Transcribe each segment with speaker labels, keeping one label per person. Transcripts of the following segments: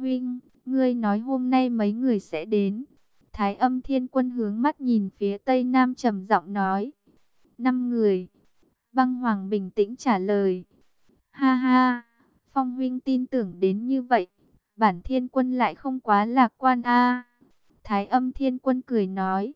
Speaker 1: huynh, ngươi nói hôm nay mấy người sẽ đến. Thái âm thiên quân hướng mắt nhìn phía tây nam trầm giọng nói. Năm người. Băng hoàng bình tĩnh trả lời. Ha ha, phong huynh tin tưởng đến như vậy. Bản thiên quân lại không quá lạc quan a Thái âm thiên quân cười nói.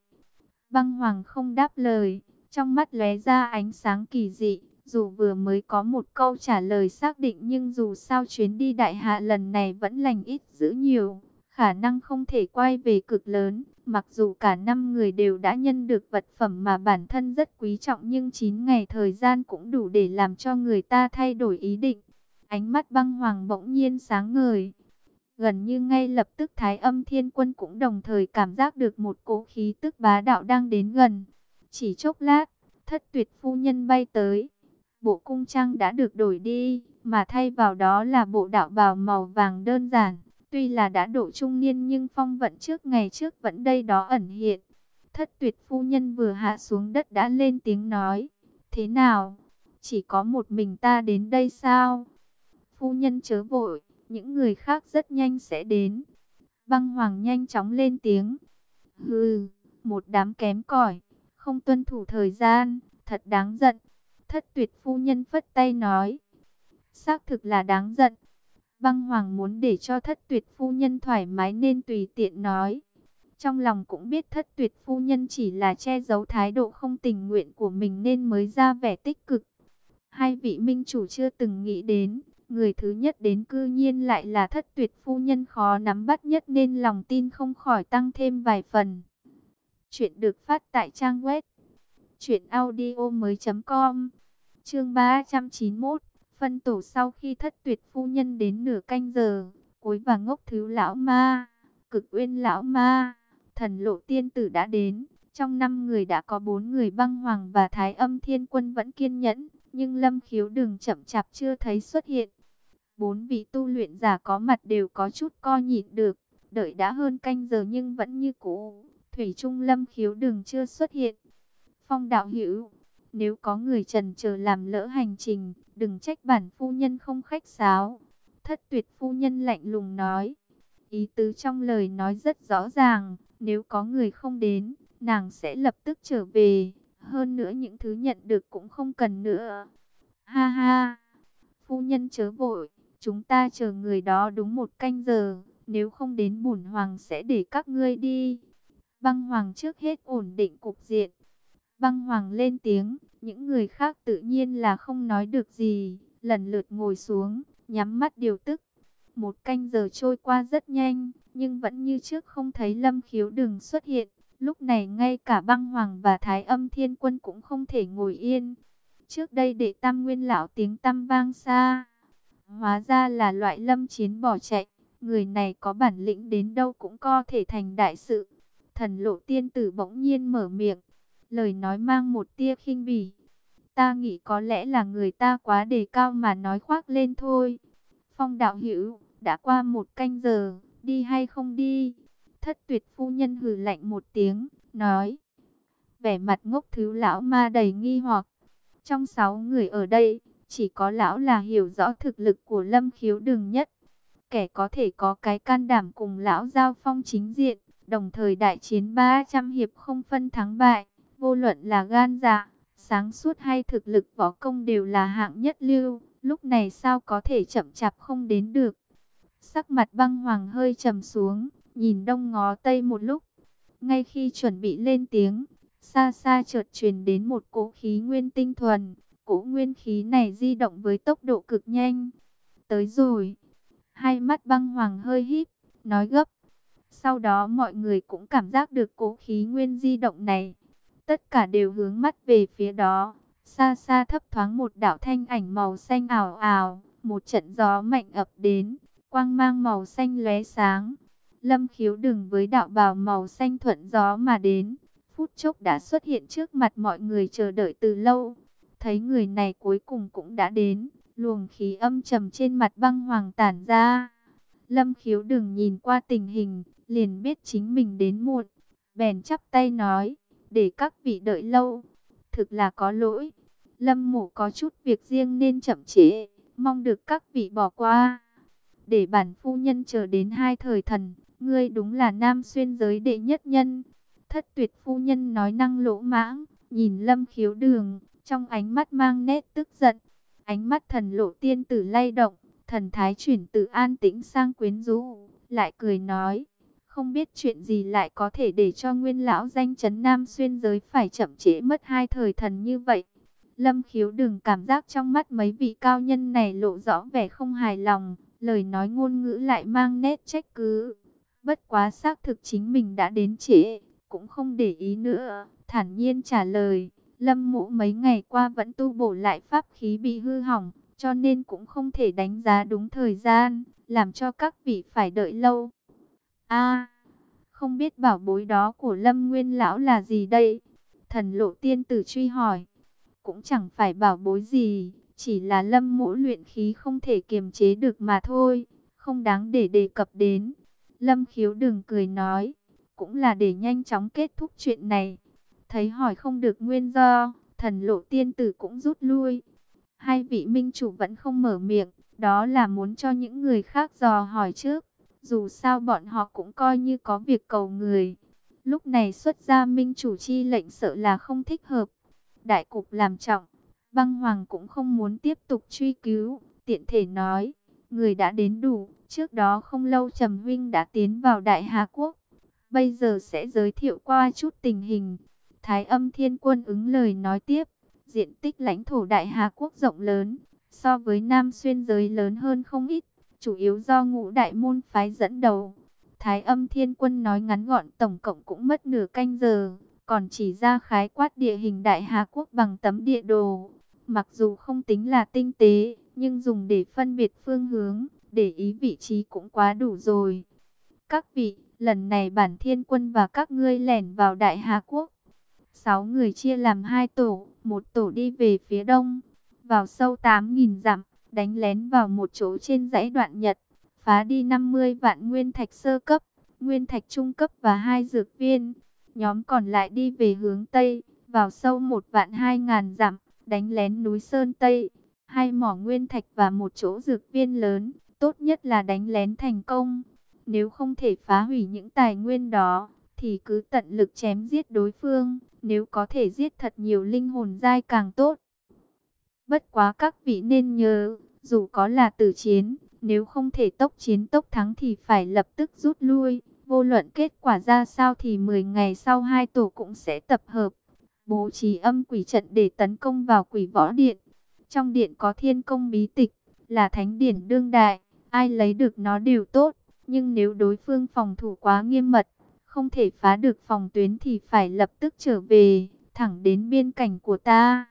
Speaker 1: Băng hoàng không đáp lời, trong mắt lóe ra ánh sáng kỳ dị. Dù vừa mới có một câu trả lời xác định nhưng dù sao chuyến đi đại hạ lần này vẫn lành ít dữ nhiều. Khả năng không thể quay về cực lớn, mặc dù cả năm người đều đã nhân được vật phẩm mà bản thân rất quý trọng nhưng 9 ngày thời gian cũng đủ để làm cho người ta thay đổi ý định. Ánh mắt băng hoàng bỗng nhiên sáng ngời. Gần như ngay lập tức Thái âm thiên quân cũng đồng thời cảm giác được một cỗ khí tức bá đạo đang đến gần. Chỉ chốc lát, thất tuyệt phu nhân bay tới. Bộ cung trang đã được đổi đi, mà thay vào đó là bộ đạo bào màu vàng đơn giản. Tuy là đã độ trung niên nhưng phong vận trước ngày trước vẫn đây đó ẩn hiện. Thất tuyệt phu nhân vừa hạ xuống đất đã lên tiếng nói. Thế nào? Chỉ có một mình ta đến đây sao? Phu nhân chớ vội, những người khác rất nhanh sẽ đến. Băng hoàng nhanh chóng lên tiếng. Hừ, một đám kém cỏi, không tuân thủ thời gian, thật đáng giận. Thất tuyệt phu nhân phất tay nói. Xác thực là đáng giận. Băng Hoàng muốn để cho thất tuyệt phu nhân thoải mái nên tùy tiện nói. Trong lòng cũng biết thất tuyệt phu nhân chỉ là che giấu thái độ không tình nguyện của mình nên mới ra vẻ tích cực. Hai vị minh chủ chưa từng nghĩ đến, người thứ nhất đến cư nhiên lại là thất tuyệt phu nhân khó nắm bắt nhất nên lòng tin không khỏi tăng thêm vài phần. Chuyện được phát tại trang web audio mới.com Chương 391 Phân tổ sau khi thất tuyệt phu nhân đến nửa canh giờ, cuối và ngốc thứ lão ma, cực uyên lão ma, thần lộ tiên tử đã đến. Trong năm người đã có bốn người băng hoàng và thái âm thiên quân vẫn kiên nhẫn, nhưng lâm khiếu đường chậm chạp chưa thấy xuất hiện. Bốn vị tu luyện giả có mặt đều có chút co nhịn được, đợi đã hơn canh giờ nhưng vẫn như cũ. Thủy Trung lâm khiếu đường chưa xuất hiện. Phong đạo hữu nếu có người trần chờ làm lỡ hành trình, đừng trách bản phu nhân không khách sáo. Thất tuyệt phu nhân lạnh lùng nói. Ý tứ trong lời nói rất rõ ràng, nếu có người không đến, nàng sẽ lập tức trở về. Hơn nữa những thứ nhận được cũng không cần nữa. Ha ha, phu nhân chớ vội, chúng ta chờ người đó đúng một canh giờ. Nếu không đến bổn hoàng sẽ để các ngươi đi. Băng hoàng trước hết ổn định cục diện. Băng hoàng lên tiếng, những người khác tự nhiên là không nói được gì, lần lượt ngồi xuống, nhắm mắt điều tức. Một canh giờ trôi qua rất nhanh, nhưng vẫn như trước không thấy lâm khiếu đừng xuất hiện. Lúc này ngay cả băng hoàng và thái âm thiên quân cũng không thể ngồi yên. Trước đây để tam nguyên lão tiếng tam vang xa. Hóa ra là loại lâm chiến bỏ chạy. Người này có bản lĩnh đến đâu cũng có thể thành đại sự. Thần lộ tiên tử bỗng nhiên mở miệng lời nói mang một tia khinh bỉ. Ta nghĩ có lẽ là người ta quá đề cao mà nói khoác lên thôi. Phong đạo hữu, đã qua một canh giờ, đi hay không đi? Thất tuyệt phu nhân hừ lạnh một tiếng, nói. Vẻ mặt ngốc thứ lão ma đầy nghi hoặc. Trong sáu người ở đây, chỉ có lão là hiểu rõ thực lực của lâm khiếu đường nhất. Kẻ có thể có cái can đảm cùng lão giao phong chính diện, đồng thời đại chiến 300 hiệp không phân thắng bại. Vô luận là gan dạ, sáng suốt hay thực lực võ công đều là hạng nhất lưu, lúc này sao có thể chậm chạp không đến được. Sắc mặt băng hoàng hơi trầm xuống, nhìn đông ngó tây một lúc. Ngay khi chuẩn bị lên tiếng, xa xa chợt truyền đến một cỗ khí nguyên tinh thuần. Cỗ nguyên khí này di động với tốc độ cực nhanh. Tới rồi. Hai mắt băng hoàng hơi híp, nói gấp. Sau đó mọi người cũng cảm giác được cỗ khí nguyên di động này. Tất cả đều hướng mắt về phía đó. Xa xa thấp thoáng một đảo thanh ảnh màu xanh ảo ảo. Một trận gió mạnh ập đến. Quang mang màu xanh lóe sáng. Lâm khiếu đừng với đạo bào màu xanh thuận gió mà đến. Phút chốc đã xuất hiện trước mặt mọi người chờ đợi từ lâu. Thấy người này cuối cùng cũng đã đến. Luồng khí âm trầm trên mặt băng hoàng tản ra. Lâm khiếu đừng nhìn qua tình hình, liền biết chính mình đến muộn. Bèn chắp tay nói, để các vị đợi lâu. Thực là có lỗi. Lâm mộ có chút việc riêng nên chậm chế, mong được các vị bỏ qua. để bản phu nhân chờ đến hai thời thần, ngươi đúng là nam xuyên giới đệ nhất nhân. Thất tuyệt phu nhân nói năng lỗ mãng, nhìn lâm khiếu đường, trong ánh mắt mang nét tức giận. Ánh mắt thần lộ tiên tử lay động, thần thái chuyển từ an tĩnh sang quyến rũ, lại cười nói. Không biết chuyện gì lại có thể để cho nguyên lão danh chấn nam xuyên giới phải chậm trễ mất hai thời thần như vậy. Lâm khiếu đừng cảm giác trong mắt mấy vị cao nhân này lộ rõ vẻ không hài lòng, lời nói ngôn ngữ lại mang nét trách cứ. Bất quá xác thực chính mình đã đến trễ, cũng không để ý nữa, thản nhiên trả lời. Lâm mũ mấy ngày qua vẫn tu bổ lại pháp khí bị hư hỏng, cho nên cũng không thể đánh giá đúng thời gian, làm cho các vị phải đợi lâu a không biết bảo bối đó của Lâm Nguyên Lão là gì đây? Thần lộ tiên tử truy hỏi. Cũng chẳng phải bảo bối gì, chỉ là lâm mũ luyện khí không thể kiềm chế được mà thôi, không đáng để đề cập đến. Lâm khiếu đừng cười nói, cũng là để nhanh chóng kết thúc chuyện này. Thấy hỏi không được nguyên do, thần lộ tiên tử cũng rút lui. Hai vị minh chủ vẫn không mở miệng, đó là muốn cho những người khác dò hỏi trước. Dù sao bọn họ cũng coi như có việc cầu người. Lúc này xuất ra minh chủ chi lệnh sợ là không thích hợp. Đại cục làm trọng, băng hoàng cũng không muốn tiếp tục truy cứu. Tiện thể nói, người đã đến đủ. Trước đó không lâu Trầm Huynh đã tiến vào Đại Hà Quốc. Bây giờ sẽ giới thiệu qua chút tình hình. Thái âm thiên quân ứng lời nói tiếp. Diện tích lãnh thổ Đại Hà Quốc rộng lớn, so với Nam Xuyên giới lớn hơn không ít, chủ yếu do ngũ đại môn phái dẫn đầu. Thái âm thiên quân nói ngắn gọn tổng cộng cũng mất nửa canh giờ, còn chỉ ra khái quát địa hình Đại Hà Quốc bằng tấm địa đồ. Mặc dù không tính là tinh tế, nhưng dùng để phân biệt phương hướng, để ý vị trí cũng quá đủ rồi. Các vị, lần này bản thiên quân và các ngươi lẻn vào Đại Hà Quốc. Sáu người chia làm hai tổ, một tổ đi về phía đông, vào sâu 8.000 dặm, đánh lén vào một chỗ trên dãy đoạn Nhật, phá đi 50 vạn nguyên thạch sơ cấp, nguyên thạch trung cấp và hai dược viên. Nhóm còn lại đi về hướng Tây, vào sâu một vạn 2 ngàn dặm, đánh lén núi Sơn Tây, hai mỏ nguyên thạch và một chỗ dược viên lớn, tốt nhất là đánh lén thành công. Nếu không thể phá hủy những tài nguyên đó, thì cứ tận lực chém giết đối phương, nếu có thể giết thật nhiều linh hồn dai càng tốt. Bất quá các vị nên nhớ, dù có là tử chiến, nếu không thể tốc chiến tốc thắng thì phải lập tức rút lui. Vô luận kết quả ra sao thì 10 ngày sau hai tổ cũng sẽ tập hợp, bố trí âm quỷ trận để tấn công vào quỷ võ điện. Trong điện có thiên công bí tịch, là thánh điển đương đại, ai lấy được nó đều tốt. Nhưng nếu đối phương phòng thủ quá nghiêm mật, không thể phá được phòng tuyến thì phải lập tức trở về, thẳng đến biên cảnh của ta.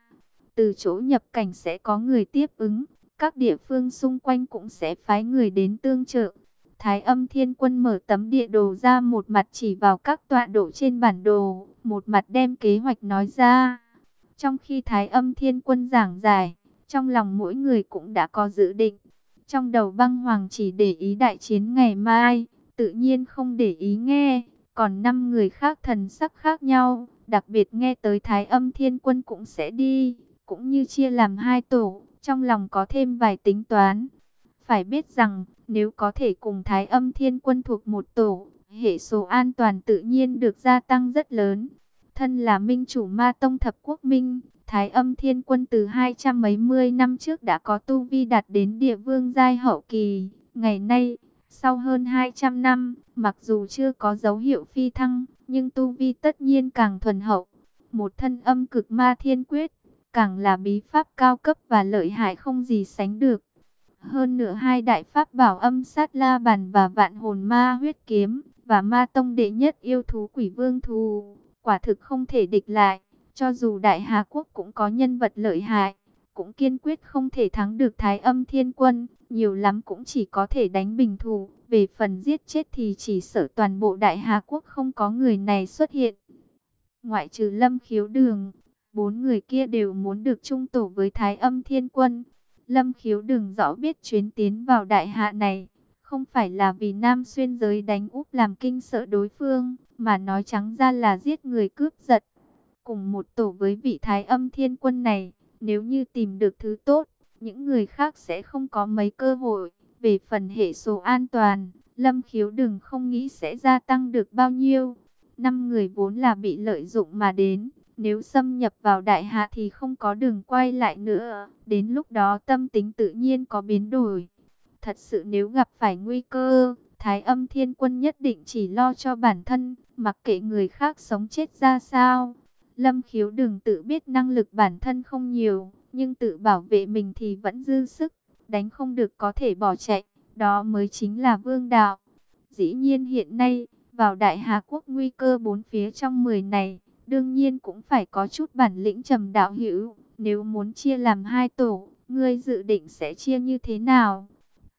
Speaker 1: Từ chỗ nhập cảnh sẽ có người tiếp ứng, các địa phương xung quanh cũng sẽ phái người đến tương trợ. Thái âm thiên quân mở tấm địa đồ ra một mặt chỉ vào các tọa độ trên bản đồ, một mặt đem kế hoạch nói ra. Trong khi Thái âm thiên quân giảng giải, trong lòng mỗi người cũng đã có dự định. Trong đầu băng hoàng chỉ để ý đại chiến ngày mai, tự nhiên không để ý nghe. Còn năm người khác thần sắc khác nhau, đặc biệt nghe tới Thái âm thiên quân cũng sẽ đi, cũng như chia làm hai tổ, trong lòng có thêm vài tính toán. Phải biết rằng, nếu có thể cùng Thái âm thiên quân thuộc một tổ, hệ số an toàn tự nhiên được gia tăng rất lớn. Thân là minh chủ ma tông thập quốc minh, Thái âm thiên quân từ hai trăm mấy mươi năm trước đã có tu vi đạt đến địa vương giai hậu kỳ. Ngày nay, sau hơn 200 năm, mặc dù chưa có dấu hiệu phi thăng, nhưng tu vi tất nhiên càng thuần hậu. Một thân âm cực ma thiên quyết, càng là bí pháp cao cấp và lợi hại không gì sánh được. Hơn nữa hai đại pháp bảo âm sát la bàn và vạn hồn ma huyết kiếm, và ma tông đệ nhất yêu thú quỷ vương thù, quả thực không thể địch lại. Cho dù Đại Hà Quốc cũng có nhân vật lợi hại, cũng kiên quyết không thể thắng được Thái âm thiên quân, nhiều lắm cũng chỉ có thể đánh bình thủ. Về phần giết chết thì chỉ sợ toàn bộ Đại Hà Quốc không có người này xuất hiện. Ngoại trừ lâm khiếu đường, bốn người kia đều muốn được chung tổ với Thái âm thiên quân. Lâm khiếu đường rõ biết chuyến tiến vào đại hạ này, không phải là vì Nam Xuyên giới đánh úp làm kinh sợ đối phương, mà nói trắng ra là giết người cướp giật. Cùng một tổ với vị Thái âm thiên quân này, nếu như tìm được thứ tốt, những người khác sẽ không có mấy cơ hội. Về phần hệ số an toàn, Lâm Khiếu đừng không nghĩ sẽ gia tăng được bao nhiêu. Năm người vốn là bị lợi dụng mà đến, nếu xâm nhập vào đại hạ thì không có đường quay lại nữa. Đến lúc đó tâm tính tự nhiên có biến đổi. Thật sự nếu gặp phải nguy cơ, Thái âm thiên quân nhất định chỉ lo cho bản thân, mặc kệ người khác sống chết ra sao. Lâm khiếu đừng tự biết năng lực bản thân không nhiều, nhưng tự bảo vệ mình thì vẫn dư sức, đánh không được có thể bỏ chạy, đó mới chính là vương đạo. Dĩ nhiên hiện nay, vào Đại Hà Quốc nguy cơ bốn phía trong 10 này, đương nhiên cũng phải có chút bản lĩnh trầm đạo hữu. Nếu muốn chia làm hai tổ, ngươi dự định sẽ chia như thế nào?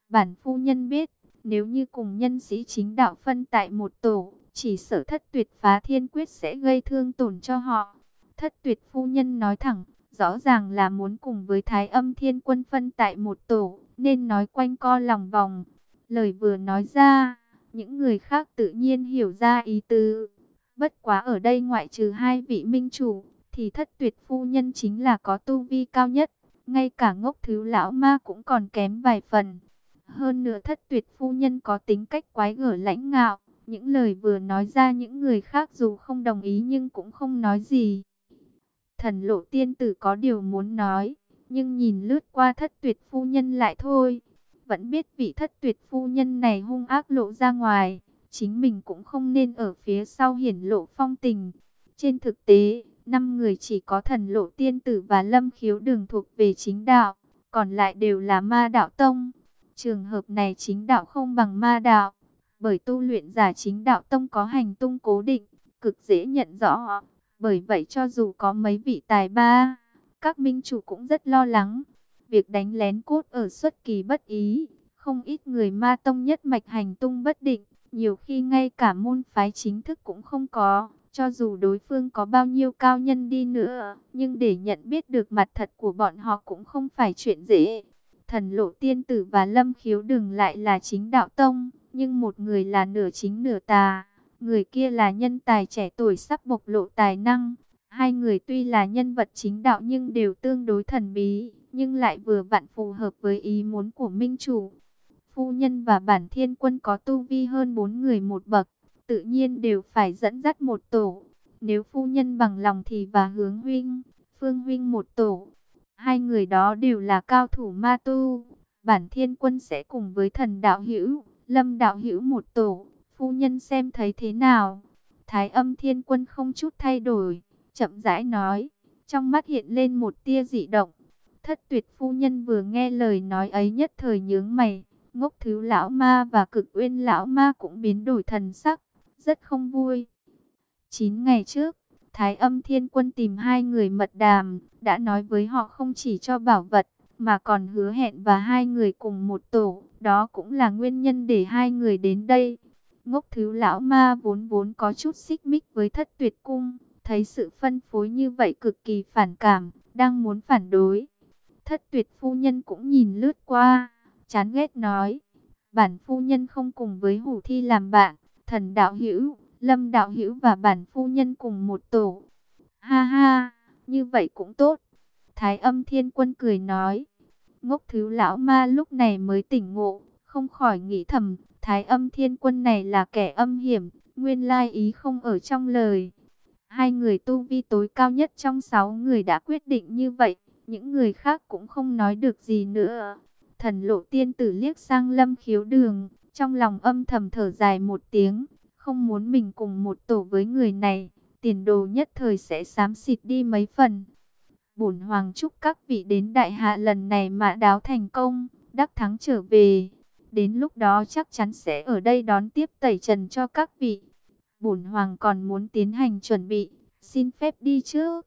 Speaker 1: Bản phu nhân biết, nếu như cùng nhân sĩ chính đạo phân tại một tổ, chỉ sở thất tuyệt phá thiên quyết sẽ gây thương tổn cho họ. Thất tuyệt phu nhân nói thẳng, rõ ràng là muốn cùng với thái âm thiên quân phân tại một tổ, nên nói quanh co lòng vòng. Lời vừa nói ra, những người khác tự nhiên hiểu ra ý tứ. Bất quá ở đây ngoại trừ hai vị minh chủ, thì thất tuyệt phu nhân chính là có tu vi cao nhất. Ngay cả ngốc thứ lão ma cũng còn kém vài phần. Hơn nữa thất tuyệt phu nhân có tính cách quái gở lãnh ngạo. Những lời vừa nói ra những người khác dù không đồng ý nhưng cũng không nói gì. Thần lộ tiên tử có điều muốn nói, nhưng nhìn lướt qua thất tuyệt phu nhân lại thôi. Vẫn biết vị thất tuyệt phu nhân này hung ác lộ ra ngoài, chính mình cũng không nên ở phía sau hiển lộ phong tình. Trên thực tế, năm người chỉ có thần lộ tiên tử và lâm khiếu đường thuộc về chính đạo, còn lại đều là ma đạo tông. Trường hợp này chính đạo không bằng ma đạo, bởi tu luyện giả chính đạo tông có hành tung cố định, cực dễ nhận rõ. Bởi vậy cho dù có mấy vị tài ba, các minh chủ cũng rất lo lắng. Việc đánh lén cốt ở xuất kỳ bất ý, không ít người ma tông nhất mạch hành tung bất định, nhiều khi ngay cả môn phái chính thức cũng không có. Cho dù đối phương có bao nhiêu cao nhân đi nữa, nhưng để nhận biết được mặt thật của bọn họ cũng không phải chuyện dễ. Thần lộ tiên tử và lâm khiếu đừng lại là chính đạo tông, nhưng một người là nửa chính nửa tà. Người kia là nhân tài trẻ tuổi sắp bộc lộ tài năng. Hai người tuy là nhân vật chính đạo nhưng đều tương đối thần bí, nhưng lại vừa vặn phù hợp với ý muốn của Minh Chủ. Phu nhân và bản thiên quân có tu vi hơn bốn người một bậc, tự nhiên đều phải dẫn dắt một tổ. Nếu phu nhân bằng lòng thì và hướng huynh, phương huynh một tổ. Hai người đó đều là cao thủ ma tu. Bản thiên quân sẽ cùng với thần đạo hữu, lâm đạo hữu một tổ. Phu nhân xem thấy thế nào? Thái âm thiên quân không chút thay đổi, chậm rãi nói. Trong mắt hiện lên một tia dị động. Thất tuyệt phu nhân vừa nghe lời nói ấy nhất thời nhướng mày. Ngốc thứ lão ma và cực uyên lão ma cũng biến đổi thần sắc. Rất không vui. Chín ngày trước, Thái âm thiên quân tìm hai người mật đàm. Đã nói với họ không chỉ cho bảo vật, mà còn hứa hẹn và hai người cùng một tổ. Đó cũng là nguyên nhân để hai người đến đây. Ngốc thứ lão ma vốn vốn có chút xích mích với thất tuyệt cung, thấy sự phân phối như vậy cực kỳ phản cảm, đang muốn phản đối. Thất tuyệt phu nhân cũng nhìn lướt qua, chán ghét nói, bản phu nhân không cùng với hủ thi làm bạn, thần đạo hữu, lâm đạo hữu và bản phu nhân cùng một tổ. Ha ha, như vậy cũng tốt. Thái âm thiên quân cười nói, ngốc thứ lão ma lúc này mới tỉnh ngộ, không khỏi nghĩ thầm, Thái âm thiên quân này là kẻ âm hiểm, nguyên lai ý không ở trong lời. Hai người tu vi tối cao nhất trong sáu người đã quyết định như vậy, những người khác cũng không nói được gì nữa. Thần lộ tiên tử liếc sang lâm khiếu đường, trong lòng âm thầm thở dài một tiếng, không muốn mình cùng một tổ với người này, tiền đồ nhất thời sẽ xám xịt đi mấy phần. Bổn hoàng chúc các vị đến đại hạ lần này mà đáo thành công, đắc thắng trở về. Đến lúc đó chắc chắn sẽ ở đây đón tiếp tẩy trần cho các vị. Bổn hoàng còn muốn tiến hành chuẩn bị, xin phép đi trước.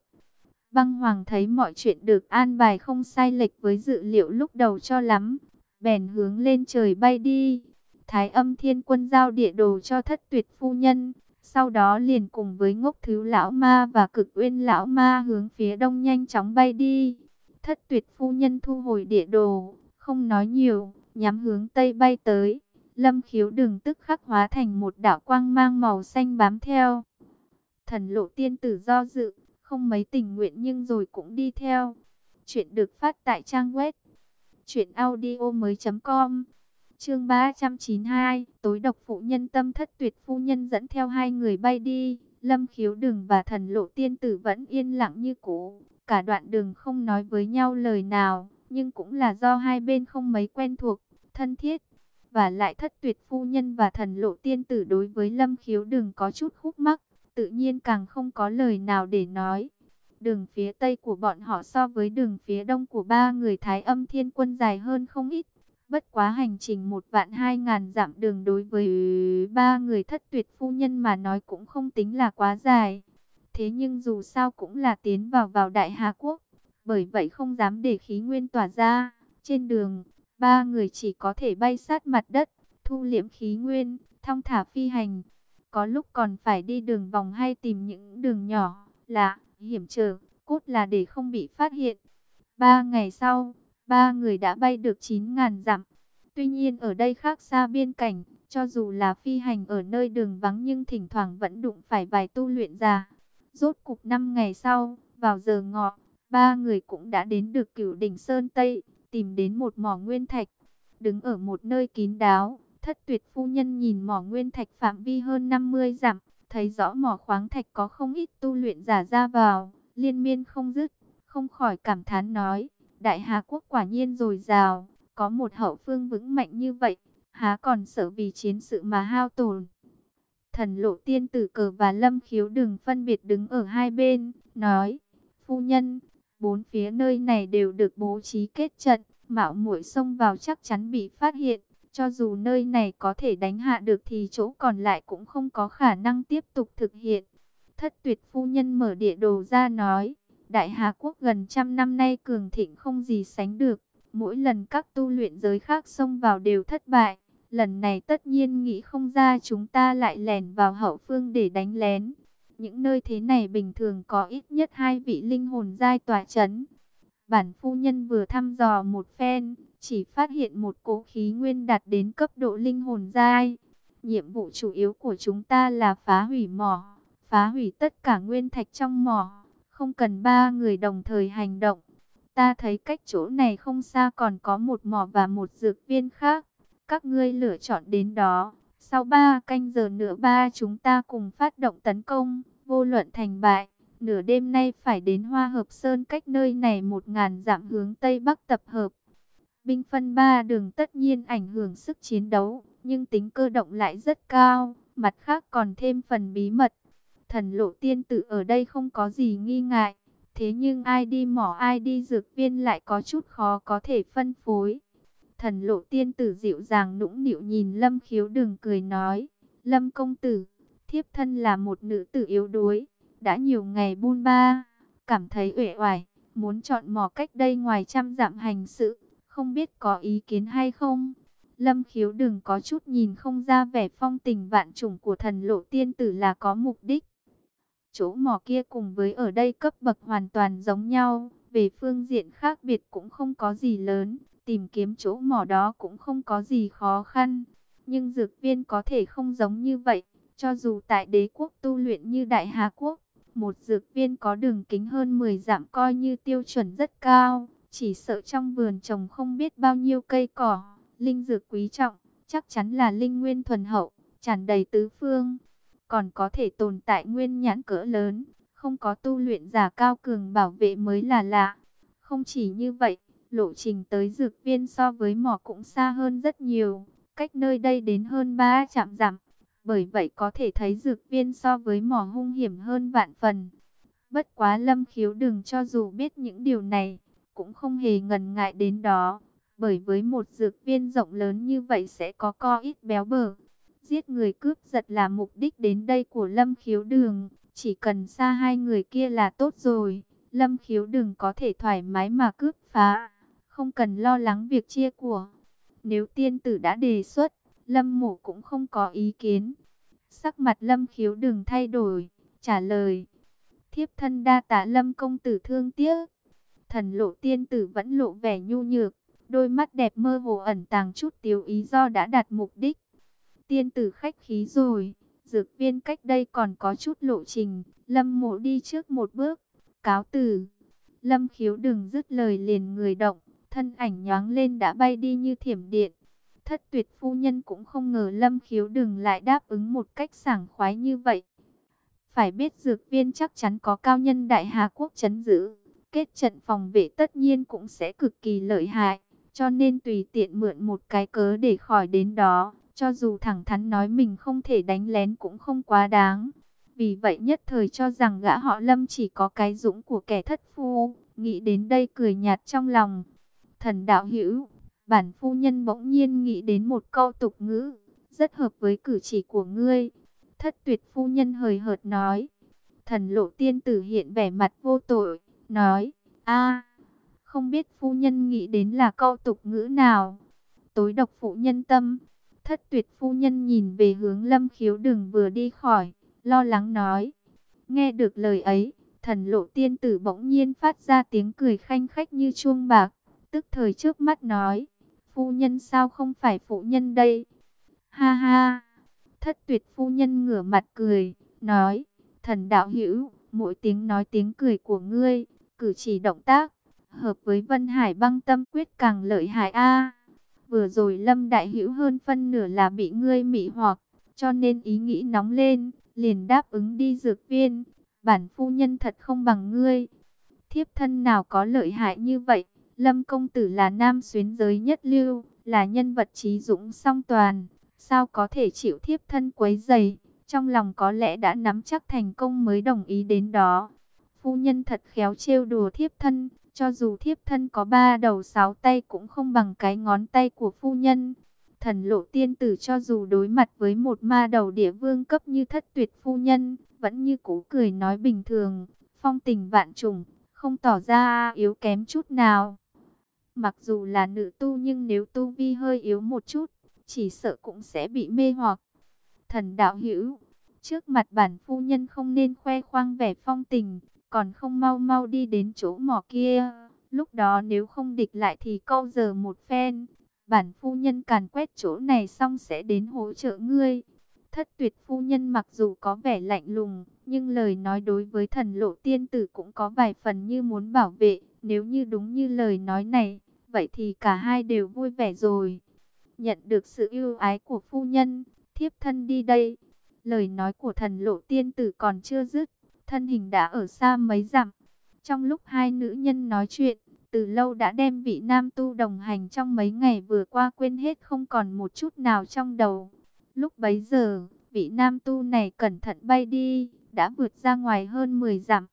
Speaker 1: Băng hoàng thấy mọi chuyện được an bài không sai lệch với dự liệu lúc đầu cho lắm. Bèn hướng lên trời bay đi. Thái âm thiên quân giao địa đồ cho thất tuyệt phu nhân. Sau đó liền cùng với ngốc thứ lão ma và cực uyên lão ma hướng phía đông nhanh chóng bay đi. Thất tuyệt phu nhân thu hồi địa đồ, không nói nhiều, nhắm hướng tây bay tới. Lâm khiếu đường tức khắc hóa thành một đạo quang mang màu xanh bám theo. Thần lộ tiên tử do dự, không mấy tình nguyện nhưng rồi cũng đi theo. Chuyện được phát tại trang web audio mới com Chương 392, tối độc phụ nhân tâm thất tuyệt phu nhân dẫn theo hai người bay đi, Lâm Khiếu đường và Thần Lộ Tiên Tử vẫn yên lặng như cũ, cả đoạn đường không nói với nhau lời nào, nhưng cũng là do hai bên không mấy quen thuộc, thân thiết. Và lại thất tuyệt phu nhân và thần lộ tiên tử đối với Lâm Khiếu Đừng có chút khúc mắc, tự nhiên càng không có lời nào để nói. Đường phía tây của bọn họ so với đường phía đông của ba người Thái âm thiên quân dài hơn không ít. Bất quá hành trình một vạn hai ngàn dặm đường đối với ba người thất tuyệt phu nhân mà nói cũng không tính là quá dài. Thế nhưng dù sao cũng là tiến vào vào Đại Hà Quốc. Bởi vậy không dám để khí nguyên tỏa ra. Trên đường, ba người chỉ có thể bay sát mặt đất, thu liễm khí nguyên, thong thả phi hành. Có lúc còn phải đi đường vòng hay tìm những đường nhỏ, lạ, hiểm trở, cốt là để không bị phát hiện. Ba ngày sau, ba người đã bay được 9.000 dặm. Tuy nhiên ở đây khác xa biên cảnh, cho dù là phi hành ở nơi đường vắng nhưng thỉnh thoảng vẫn đụng phải vài tu luyện già. Rốt cục 5 ngày sau, vào giờ ngọ, ba người cũng đã đến được cửu đỉnh Sơn Tây, tìm đến một mỏ nguyên thạch. Đứng ở một nơi kín đáo, thất tuyệt phu nhân nhìn mỏ nguyên thạch phạm vi hơn 50 dặm, thấy rõ mỏ khoáng thạch có không ít tu luyện giả ra vào, liên miên không dứt, không khỏi cảm thán nói, Đại Hà Quốc quả nhiên dồi dào, có một hậu phương vững mạnh như vậy, há còn sợ vì chiến sự mà hao tổn. Thần lộ tiên tử cờ và lâm khiếu đừng phân biệt đứng ở hai bên, nói, phu nhân, bốn phía nơi này đều được bố trí kết trận, mạo muội xông vào chắc chắn bị phát hiện. Cho dù nơi này có thể đánh hạ được thì chỗ còn lại cũng không có khả năng tiếp tục thực hiện. Thất tuyệt phu nhân mở địa đồ ra nói, Đại Hà Quốc gần trăm năm nay cường thịnh không gì sánh được. Mỗi lần các tu luyện giới khác xông vào đều thất bại. Lần này tất nhiên nghĩ không ra chúng ta lại lèn vào hậu phương để đánh lén. Những nơi thế này bình thường có ít nhất hai vị linh hồn giai tỏa chấn. Bản phu nhân vừa thăm dò một phen, chỉ phát hiện một cố khí nguyên đạt đến cấp độ linh hồn giai. Nhiệm vụ chủ yếu của chúng ta là phá hủy mỏ, phá hủy tất cả nguyên thạch trong mỏ, không cần ba người đồng thời hành động. Ta thấy cách chỗ này không xa còn có một mỏ và một dược viên khác. Các ngươi lựa chọn đến đó. Sau ba canh giờ nữa ba chúng ta cùng phát động tấn công, vô luận thành bại. Nửa đêm nay phải đến Hoa Hợp Sơn cách nơi này một ngàn dặm hướng Tây Bắc tập hợp. Binh phân ba đường tất nhiên ảnh hưởng sức chiến đấu, nhưng tính cơ động lại rất cao, mặt khác còn thêm phần bí mật. Thần lộ tiên tử ở đây không có gì nghi ngại, thế nhưng ai đi mỏ ai đi dược viên lại có chút khó có thể phân phối. Thần lộ tiên tử dịu dàng nũng nịu nhìn Lâm khiếu đường cười nói, Lâm công tử, thiếp thân là một nữ tử yếu đuối, đã nhiều ngày buôn ba, cảm thấy uể oải, muốn chọn mỏ cách đây ngoài trăm dặm hành sự, không biết có ý kiến hay không. Lâm khiếu đừng có chút nhìn không ra vẻ phong tình vạn trùng của thần lộ tiên tử là có mục đích. Chỗ mỏ kia cùng với ở đây cấp bậc hoàn toàn giống nhau, về phương diện khác biệt cũng không có gì lớn, tìm kiếm chỗ mỏ đó cũng không có gì khó khăn. Nhưng dược viên có thể không giống như vậy, cho dù tại đế quốc tu luyện như Đại Hà Quốc, một dược viên có đường kính hơn 10 dặm coi như tiêu chuẩn rất cao, chỉ sợ trong vườn trồng không biết bao nhiêu cây cỏ, linh dược quý trọng, chắc chắn là linh nguyên thuần hậu, tràn đầy tứ phương, còn có thể tồn tại nguyên nhãn cỡ lớn, không có tu luyện giả cao cường bảo vệ mới là lạ. Không chỉ như vậy, lộ trình tới dược viên so với mỏ cũng xa hơn rất nhiều, cách nơi đây đến hơn 3 trạm dặm. Bởi vậy có thể thấy dược viên so với mỏ hung hiểm hơn vạn phần. Bất quá lâm khiếu đừng cho dù biết những điều này, cũng không hề ngần ngại đến đó. Bởi với một dược viên rộng lớn như vậy sẽ có co ít béo bở. Giết người cướp giật là mục đích đến đây của lâm khiếu đường. Chỉ cần xa hai người kia là tốt rồi. Lâm khiếu đường có thể thoải mái mà cướp phá. Không cần lo lắng việc chia của. Nếu tiên tử đã đề xuất, Lâm mộ cũng không có ý kiến. Sắc mặt Lâm khiếu đường thay đổi, trả lời. Thiếp thân đa tạ Lâm công tử thương tiếc. Thần lộ tiên tử vẫn lộ vẻ nhu nhược, đôi mắt đẹp mơ hồ ẩn tàng chút tiêu ý do đã đạt mục đích. Tiên tử khách khí rồi, dược viên cách đây còn có chút lộ trình, Lâm mộ đi trước một bước, cáo từ. Lâm khiếu đừng dứt lời liền người động, thân ảnh nhoáng lên đã bay đi như thiểm điện. Thất tuyệt phu nhân cũng không ngờ Lâm Khiếu đừng lại đáp ứng một cách sảng khoái như vậy. Phải biết dược viên chắc chắn có cao nhân đại Hà Quốc chấn giữ. Kết trận phòng vệ tất nhiên cũng sẽ cực kỳ lợi hại. Cho nên tùy tiện mượn một cái cớ để khỏi đến đó. Cho dù thẳng thắn nói mình không thể đánh lén cũng không quá đáng. Vì vậy nhất thời cho rằng gã họ Lâm chỉ có cái dũng của kẻ thất phu. Nghĩ đến đây cười nhạt trong lòng. Thần đạo hữu, bản phu nhân bỗng nhiên nghĩ đến một câu tục ngữ. Rất hợp với cử chỉ của ngươi. Thất tuyệt phu nhân hời hợt nói. Thần lộ tiên tử hiện vẻ mặt vô tội. Nói, a không biết phu nhân nghĩ đến là câu tục ngữ nào. Tối độc phụ nhân tâm. Thất tuyệt phu nhân nhìn về hướng lâm khiếu đường vừa đi khỏi. Lo lắng nói. Nghe được lời ấy, thần lộ tiên tử bỗng nhiên phát ra tiếng cười khanh khách như chuông bạc. Tức thời trước mắt nói. Phu nhân sao không phải phụ nhân đây? Ha ha! Thất tuyệt phu nhân ngửa mặt cười, nói, thần đạo hữu, mỗi tiếng nói tiếng cười của ngươi, cử chỉ động tác, hợp với Vân Hải băng tâm quyết càng lợi hại a. vừa rồi Lâm đại hữu hơn phân nửa là bị ngươi mị hoặc, cho nên ý nghĩ nóng lên, liền đáp ứng đi dược viên, bản phu nhân thật không bằng ngươi. Thiếp thân nào có lợi hại như vậy, Lâm công tử là nam xuyến giới nhất lưu, là nhân vật trí dũng song toàn Sao có thể chịu thiếp thân quấy dày, trong lòng có lẽ đã nắm chắc thành công mới đồng ý đến đó. Phu nhân thật khéo trêu đùa thiếp thân, cho dù thiếp thân có ba đầu sáu tay cũng không bằng cái ngón tay của phu nhân. Thần lộ tiên tử cho dù đối mặt với một ma đầu địa vương cấp như thất tuyệt phu nhân, vẫn như cũ cười nói bình thường, phong tình vạn trùng, không tỏ ra yếu kém chút nào. Mặc dù là nữ tu nhưng nếu tu vi hơi yếu một chút, chỉ sợ cũng sẽ bị mê hoặc. Thần đạo hữu, trước mặt bản phu nhân không nên khoe khoang vẻ phong tình, còn không mau mau đi đến chỗ mỏ kia. Lúc đó nếu không địch lại thì câu giờ một phen, bản phu nhân càn quét chỗ này xong sẽ đến hỗ trợ ngươi. Thất tuyệt phu nhân mặc dù có vẻ lạnh lùng, nhưng lời nói đối với thần lộ tiên tử cũng có vài phần như muốn bảo vệ. Nếu như đúng như lời nói này, vậy thì cả hai đều vui vẻ rồi nhận được sự yêu ái của phu nhân, thiếp thân đi đây. Lời nói của thần lộ tiên tử còn chưa dứt, thân hình đã ở xa mấy dặm. Trong lúc hai nữ nhân nói chuyện, từ lâu đã đem vị nam tu đồng hành trong mấy ngày vừa qua quên hết không còn một chút nào trong đầu. Lúc bấy giờ, vị nam tu này cẩn thận bay đi, đã vượt ra ngoài hơn 10 dặm.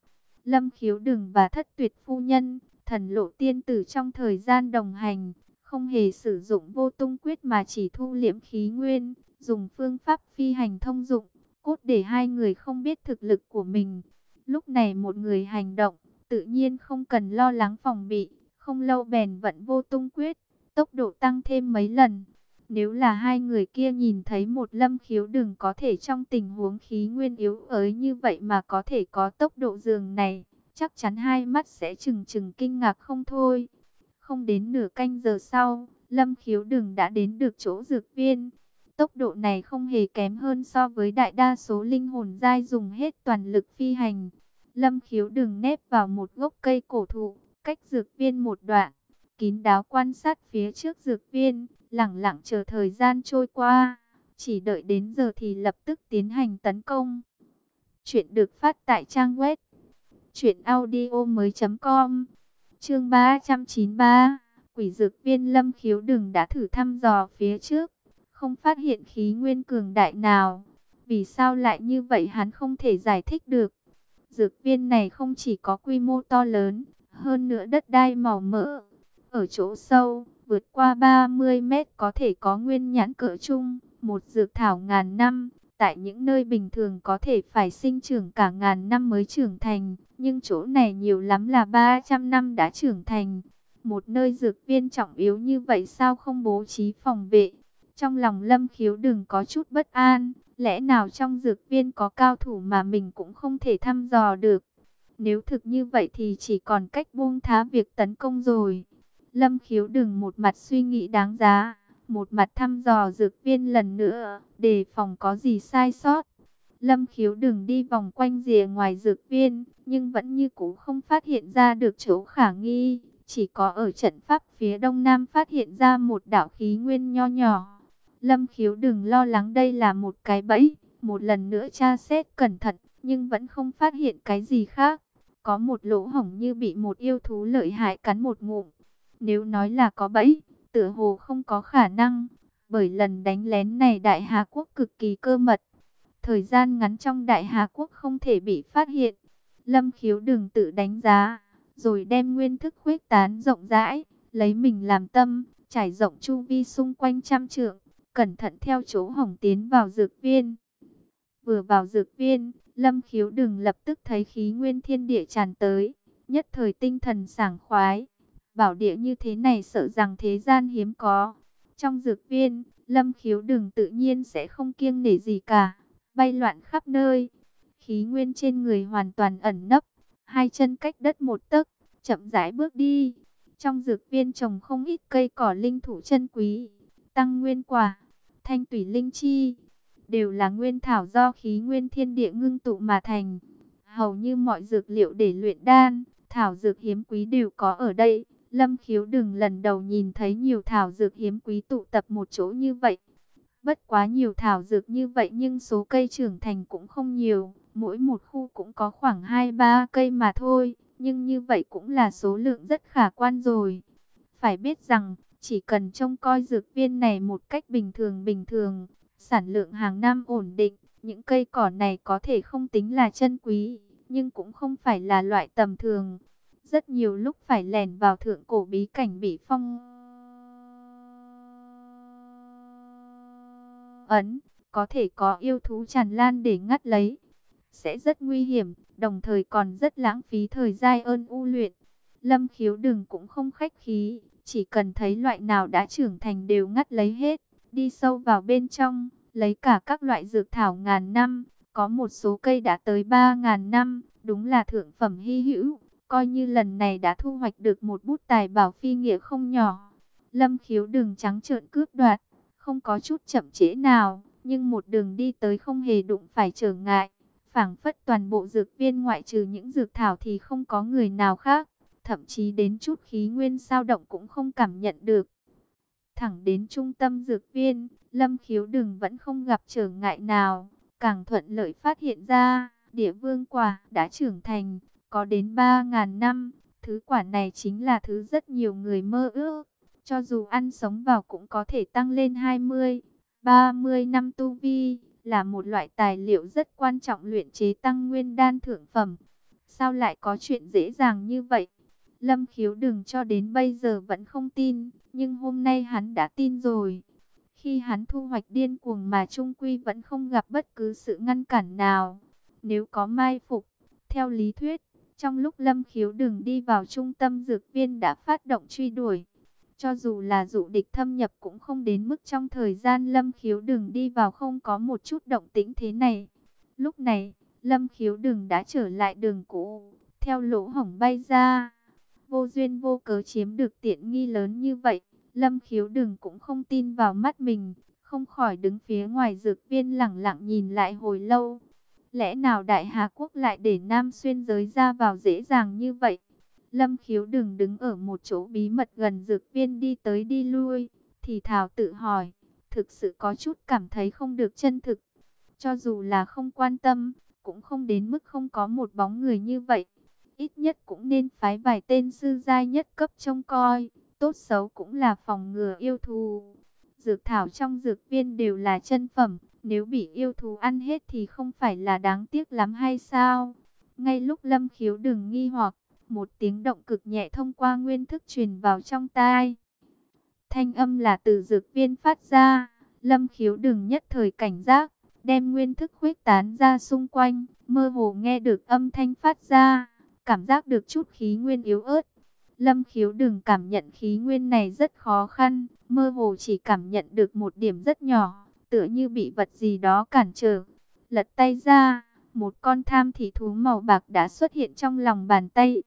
Speaker 1: Lâm khiếu đừng và thất tuyệt phu nhân, thần lộ tiên tử trong thời gian đồng hành, không hề sử dụng vô tung quyết mà chỉ thu liễm khí nguyên, dùng phương pháp phi hành thông dụng, cốt để hai người không biết thực lực của mình. Lúc này một người hành động, tự nhiên không cần lo lắng phòng bị, không lâu bèn vận vô tung quyết, tốc độ tăng thêm mấy lần. Nếu là hai người kia nhìn thấy một lâm khiếu đừng có thể trong tình huống khí nguyên yếu ới như vậy mà có thể có tốc độ dường này, chắc chắn hai mắt sẽ chừng chừng kinh ngạc không thôi. Không đến nửa canh giờ sau, Lâm Khiếu Đừng đã đến được chỗ dược viên. Tốc độ này không hề kém hơn so với đại đa số linh hồn dai dùng hết toàn lực phi hành. Lâm Khiếu Đừng nép vào một gốc cây cổ thụ, cách dược viên một đoạn, kín đáo quan sát phía trước dược viên, lặng lặng chờ thời gian trôi qua. Chỉ đợi đến giờ thì lập tức tiến hành tấn công. Chuyện được phát tại trang web truyện audio mới.com Chương 393, quỷ dược viên lâm khiếu đừng đã thử thăm dò phía trước, không phát hiện khí nguyên cường đại nào. Vì sao lại như vậy hắn không thể giải thích được. Dược viên này không chỉ có quy mô to lớn, hơn nữa đất đai màu mỡ. Ở chỗ sâu, vượt qua 30 mét có thể có nguyên nhãn cỡ chung, một dược thảo ngàn năm, Tại những nơi bình thường có thể phải sinh trưởng cả ngàn năm mới trưởng thành, nhưng chỗ này nhiều lắm là 300 năm đã trưởng thành. Một nơi dược viên trọng yếu như vậy sao không bố trí phòng vệ? Trong lòng lâm khiếu đừng có chút bất an, lẽ nào trong dược viên có cao thủ mà mình cũng không thể thăm dò được? Nếu thực như vậy thì chỉ còn cách buông thá việc tấn công rồi. Lâm khiếu đừng một mặt suy nghĩ đáng giá một mặt thăm dò dược viên lần nữa, để phòng có gì sai sót. Lâm khiếu đừng đi vòng quanh rìa ngoài dược viên, nhưng vẫn như cũ không phát hiện ra được chỗ khả nghi. chỉ có ở trận pháp phía đông nam phát hiện ra một đạo khí nguyên nho nhỏ. Lâm khiếu đừng lo lắng đây là một cái bẫy, một lần nữa tra xét cẩn thận, nhưng vẫn không phát hiện cái gì khác. Có một lỗ hổng như bị một yêu thú lợi hại cắn một ngụm. Nếu nói là có bẫy, tựa hồ không có khả năng, bởi lần đánh lén này Đại Hà Quốc cực kỳ cơ mật. Thời gian ngắn trong Đại Hà Quốc không thể bị phát hiện. Lâm khiếu đừng tự đánh giá, rồi đem nguyên thức khuếch tán rộng rãi, lấy mình làm tâm, trải rộng chu vi xung quanh trăm trượng, cẩn thận theo chỗ hồng tiến vào dược viên. Vừa vào dược viên, Lâm khiếu đừng lập tức thấy khí nguyên thiên địa tràn tới, nhất thời tinh thần sảng khoái. Bảo địa như thế này sợ rằng thế gian hiếm có. Trong dược viên, Lâm khiếu đừng tự nhiên sẽ không kiêng nể gì cả, bay loạn khắp nơi. Khí nguyên trên người hoàn toàn ẩn nấp, hai chân cách đất một tấc, chậm rãi bước đi. Trong dược viên trồng không ít cây cỏ linh thủ chân quý, tăng nguyên quả, thanh tủy linh chi, đều là nguyên thảo do khí nguyên thiên địa ngưng tụ mà thành. Hầu như mọi dược liệu để luyện đan, thảo dược hiếm quý đều có ở đây. Lâm khiếu đừng lần đầu nhìn thấy nhiều thảo dược hiếm quý tụ tập một chỗ như vậy. Bất quá nhiều thảo dược như vậy nhưng số cây trưởng thành cũng không nhiều. Mỗi một khu cũng có khoảng 2-3 cây mà thôi. Nhưng như vậy cũng là số lượng rất khả quan rồi. Phải biết rằng, chỉ cần trông coi dược viên này một cách bình thường bình thường, sản lượng hàng năm ổn định, những cây cỏ này có thể không tính là chân quý, nhưng cũng không phải là loại tầm thường. Rất nhiều lúc phải lèn vào thượng cổ bí cảnh bị phong ấn, có thể có yêu thú tràn lan để ngắt lấy. Sẽ rất nguy hiểm, đồng thời còn rất lãng phí thời gian ơn u luyện. Lâm khiếu đừng cũng không khách khí, chỉ cần thấy loại nào đã trưởng thành đều ngắt lấy hết, đi sâu vào bên trong, lấy cả các loại dược thảo ngàn năm, có một số cây đã tới ba ngàn năm, đúng là thượng phẩm hy hữu, coi như lần này đã thu hoạch được một bút tài bảo phi nghĩa không nhỏ. Lâm khiếu đường trắng trợn cướp đoạt, không có chút chậm trễ nào, nhưng một đường đi tới không hề đụng phải trở ngại. phảng phất toàn bộ dược viên ngoại trừ những dược thảo thì không có người nào khác, thậm chí đến chút khí nguyên sao động cũng không cảm nhận được. Thẳng đến trung tâm dược viên, Lâm khiếu đường vẫn không gặp trở ngại nào, càng thuận lợi phát hiện ra, địa vương quả đã trưởng thành, có đến 3.000 năm, thứ quả này chính là thứ rất nhiều người mơ ước, cho dù ăn sống vào cũng có thể tăng lên 20, 30 năm tu vi, là một loại tài liệu rất quan trọng luyện chế tăng nguyên đan thượng phẩm. Sao lại có chuyện dễ dàng như vậy? Lâm khiếu đừng cho đến bây giờ vẫn không tin, nhưng hôm nay hắn đã tin rồi. Khi hắn thu hoạch điên cuồng mà trung quy vẫn không gặp bất cứ sự ngăn cản nào. Nếu có mai phục, theo lý thuyết, trong lúc lâm khiếu đừng đi vào trung tâm dược viên đã phát động truy đuổi. Cho dù là dụ địch thâm nhập cũng không đến mức trong thời gian lâm khiếu đừng đi vào không có một chút động tĩnh thế này. Lúc này, lâm khiếu đừng đã trở lại đường cũ, theo lỗ hổng bay ra. Vô duyên vô cớ chiếm được tiện nghi lớn như vậy. Lâm khiếu đừng cũng không tin vào mắt mình, không khỏi đứng phía ngoài dược viên lặng lặng nhìn lại hồi lâu. Lẽ nào Đại Hà Quốc lại để Nam Xuyên giới ra vào dễ dàng như vậy? Lâm khiếu đừng đứng ở một chỗ bí mật gần dược viên đi tới đi lui, thì Thảo tự hỏi, thực sự có chút cảm thấy không được chân thực. Cho dù là không quan tâm, cũng không đến mức không có một bóng người như vậy. Ít nhất cũng nên phái vài tên sư giai nhất cấp trông coi tốt xấu cũng là phòng ngừa yêu thú. Dược thảo trong dược viên đều là chân phẩm, nếu bị yêu thú ăn hết thì không phải là đáng tiếc lắm hay sao? Ngay lúc Lâm Khiếu đừng nghi hoặc, một tiếng động cực nhẹ thông qua nguyên thức truyền vào trong tai. Thanh âm là từ dược viên phát ra, Lâm Khiếu đừng nhất thời cảnh giác, đem nguyên thức khuếch tán ra xung quanh, mơ hồ nghe được âm thanh phát ra, cảm giác được chút khí nguyên yếu ớt, Lâm khiếu đừng cảm nhận khí nguyên này rất khó khăn, mơ hồ chỉ cảm nhận được một điểm rất nhỏ, tựa như bị vật gì đó cản trở. Lật tay ra, một con tham thị thú màu bạc đã xuất hiện trong lòng bàn tay.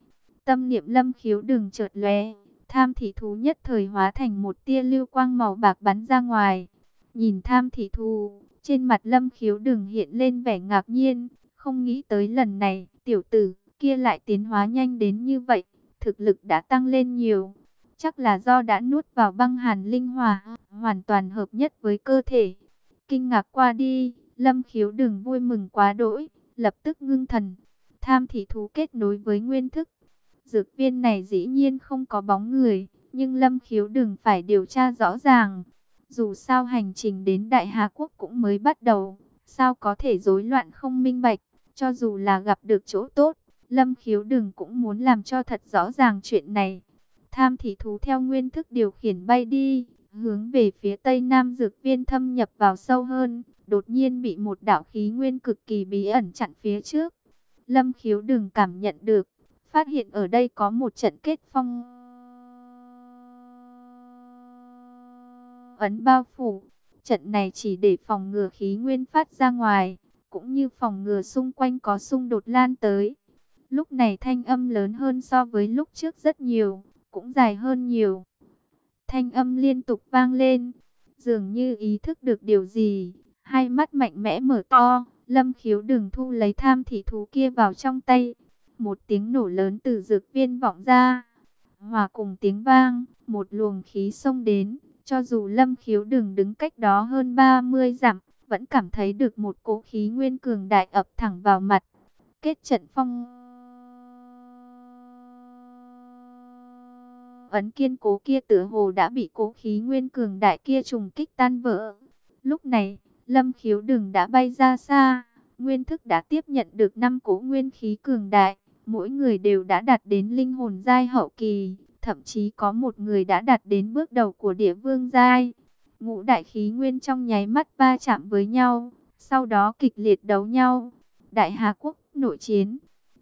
Speaker 1: Tâm niệm lâm khiếu đừng chợt lóe, tham thị thú nhất thời hóa thành một tia lưu quang màu bạc bắn ra ngoài. Nhìn tham thị thú, trên mặt lâm khiếu đừng hiện lên vẻ ngạc nhiên, không nghĩ tới lần này, tiểu tử kia lại tiến hóa nhanh đến như vậy thực lực đã tăng lên nhiều. Chắc là do đã nuốt vào băng hàn linh hòa hoàn toàn hợp nhất với cơ thể. Kinh ngạc qua đi, Lâm khiếu đừng vui mừng quá đỗi, lập tức ngưng thần. Tham thị thú kết nối với nguyên thức. Dược viên này dĩ nhiên không có bóng người, nhưng Lâm khiếu đừng phải điều tra rõ ràng. Dù sao hành trình đến Đại Hà Quốc cũng mới bắt đầu, sao có thể rối loạn không minh bạch, cho dù là gặp được chỗ tốt, Lâm khiếu đừng cũng muốn làm cho thật rõ ràng chuyện này. Tham thị thú theo nguyên thức điều khiển bay đi, hướng về phía tây nam dược viên thâm nhập vào sâu hơn, đột nhiên bị một đạo khí nguyên cực kỳ bí ẩn chặn phía trước. Lâm khiếu đừng cảm nhận được, phát hiện ở đây có một trận kết phong ấn bao phủ. Trận này chỉ để phòng ngừa khí nguyên phát ra ngoài, cũng như phòng ngừa xung quanh có xung đột lan tới. Lúc này thanh âm lớn hơn so với lúc trước rất nhiều, cũng dài hơn nhiều. Thanh âm liên tục vang lên, dường như ý thức được điều gì, hai mắt mạnh mẽ mở to, lâm khiếu đừng thu lấy tham thị thú kia vào trong tay. Một tiếng nổ lớn từ dược viên vọng ra, hòa cùng tiếng vang, một luồng khí xông đến, cho dù lâm khiếu đừng đứng cách đó hơn 30 dặm, vẫn cảm thấy được một cỗ khí nguyên cường đại ập thẳng vào mặt. Kết trận phong ấn kiên cố kia tựa hồ đã bị cố khí nguyên cường đại kia trùng kích tan vỡ. Lúc này, Lâm Khiếu Đừng đã bay ra xa, nguyên thức đã tiếp nhận được năm cố nguyên khí cường đại, mỗi người đều đã đạt đến linh hồn giai hậu kỳ, thậm chí có một người đã đạt đến bước đầu của địa vương giai. Ngũ đại khí nguyên trong nháy mắt va chạm với nhau, sau đó kịch liệt đấu nhau. Đại Hà Quốc nội chiến.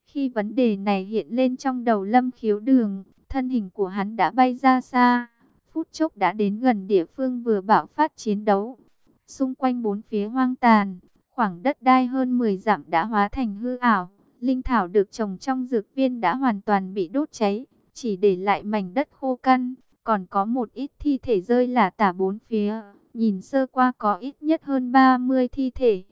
Speaker 1: Khi vấn đề này hiện lên trong đầu Lâm Khiếu Đường, Thân hình của hắn đã bay ra xa, phút chốc đã đến gần địa phương vừa bạo phát chiến đấu. Xung quanh bốn phía hoang tàn, khoảng đất đai hơn 10 dặm đã hóa thành hư ảo. Linh thảo được trồng trong dược viên đã hoàn toàn bị đốt cháy, chỉ để lại mảnh đất khô căn, còn có một ít thi thể rơi là tả bốn phía. Nhìn sơ qua có ít nhất hơn 30 thi thể.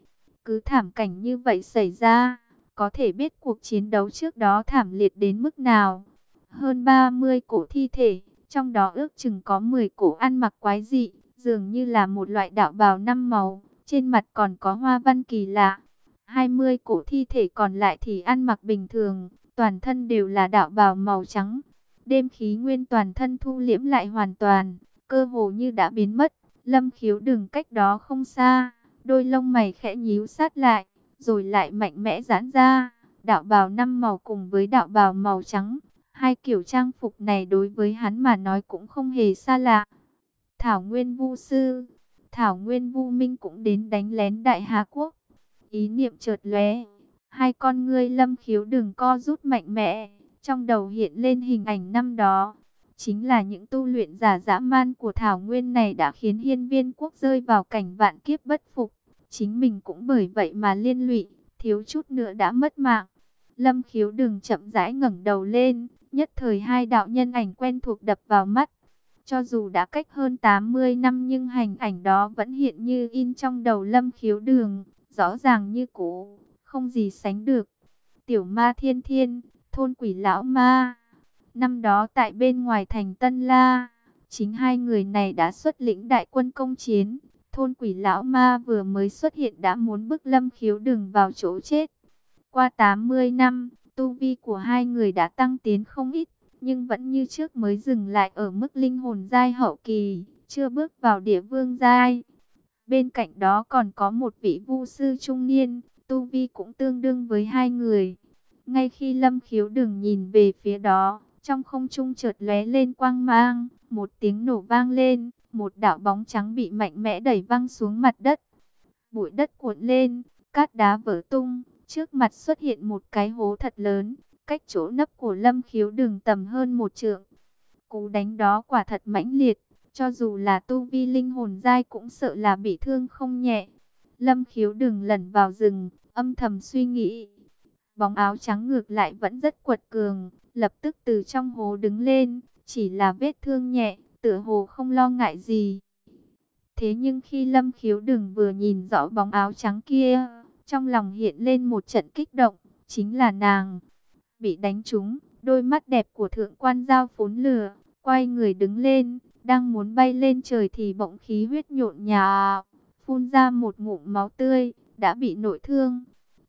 Speaker 1: Cứ thảm cảnh như vậy xảy ra, có thể biết cuộc chiến đấu trước đó thảm liệt đến mức nào hơn 30 cổ thi thể, trong đó ước chừng có 10 cổ ăn mặc quái dị, dường như là một loại đạo bào năm màu, trên mặt còn có hoa văn kỳ lạ. 20 cổ thi thể còn lại thì ăn mặc bình thường, toàn thân đều là đạo bào màu trắng. Đêm khí nguyên toàn thân thu liễm lại hoàn toàn, cơ hồ như đã biến mất. Lâm khiếu đừng cách đó không xa, đôi lông mày khẽ nhíu sát lại, rồi lại mạnh mẽ giãn ra. Đạo bào năm màu cùng với đạo bào màu trắng, Hai kiểu trang phục này đối với hắn mà nói cũng không hề xa lạ. Thảo Nguyên Vu Sư, Thảo Nguyên Vu Minh cũng đến đánh lén Đại Hà Quốc. Ý niệm chợt lóe, hai con ngươi lâm khiếu đừng co rút mạnh mẽ, trong đầu hiện lên hình ảnh năm đó. Chính là những tu luyện giả dã man của Thảo Nguyên này đã khiến hiên viên quốc rơi vào cảnh vạn kiếp bất phục. Chính mình cũng bởi vậy mà liên lụy, thiếu chút nữa đã mất mạng. Lâm khiếu đừng chậm rãi ngẩng đầu lên, Nhất thời hai đạo nhân ảnh quen thuộc đập vào mắt. Cho dù đã cách hơn 80 năm nhưng hành ảnh đó vẫn hiện như in trong đầu lâm khiếu đường, rõ ràng như cũ, không gì sánh được. Tiểu ma thiên thiên, thôn quỷ lão ma. Năm đó tại bên ngoài thành Tân La, chính hai người này đã xuất lĩnh đại quân công chiến. Thôn quỷ lão ma vừa mới xuất hiện đã muốn bức lâm khiếu đường vào chỗ chết. Qua 80 năm, Tu vi của hai người đã tăng tiến không ít, nhưng vẫn như trước mới dừng lại ở mức linh hồn giai hậu kỳ, chưa bước vào địa vương giai. Bên cạnh đó còn có một vị vu sư trung niên, tu vi cũng tương đương với hai người. Ngay khi Lâm Khiếu đừng nhìn về phía đó, trong không trung chợt lóe lên quang mang, một tiếng nổ vang lên, một đạo bóng trắng bị mạnh mẽ đẩy văng xuống mặt đất. Bụi đất cuộn lên, cát đá vỡ tung, Trước mặt xuất hiện một cái hố thật lớn, cách chỗ nấp của lâm khiếu đường tầm hơn một trượng. Cú đánh đó quả thật mãnh liệt, cho dù là tu vi linh hồn dai cũng sợ là bị thương không nhẹ. Lâm khiếu đường lẩn vào rừng, âm thầm suy nghĩ. Bóng áo trắng ngược lại vẫn rất quật cường, lập tức từ trong hố đứng lên, chỉ là vết thương nhẹ, tựa hồ không lo ngại gì. Thế nhưng khi Lâm khiếu đường vừa nhìn rõ bóng áo trắng kia, trong lòng hiện lên một trận kích động, chính là nàng. Bị đánh trúng, Đôi mắt đẹp của thượng quan giao phốn lửa, quay người đứng lên, đang muốn bay lên trời thì bỗng khí huyết nhộn nhào, phun ra một ngụm máu tươi, đã bị nội thương.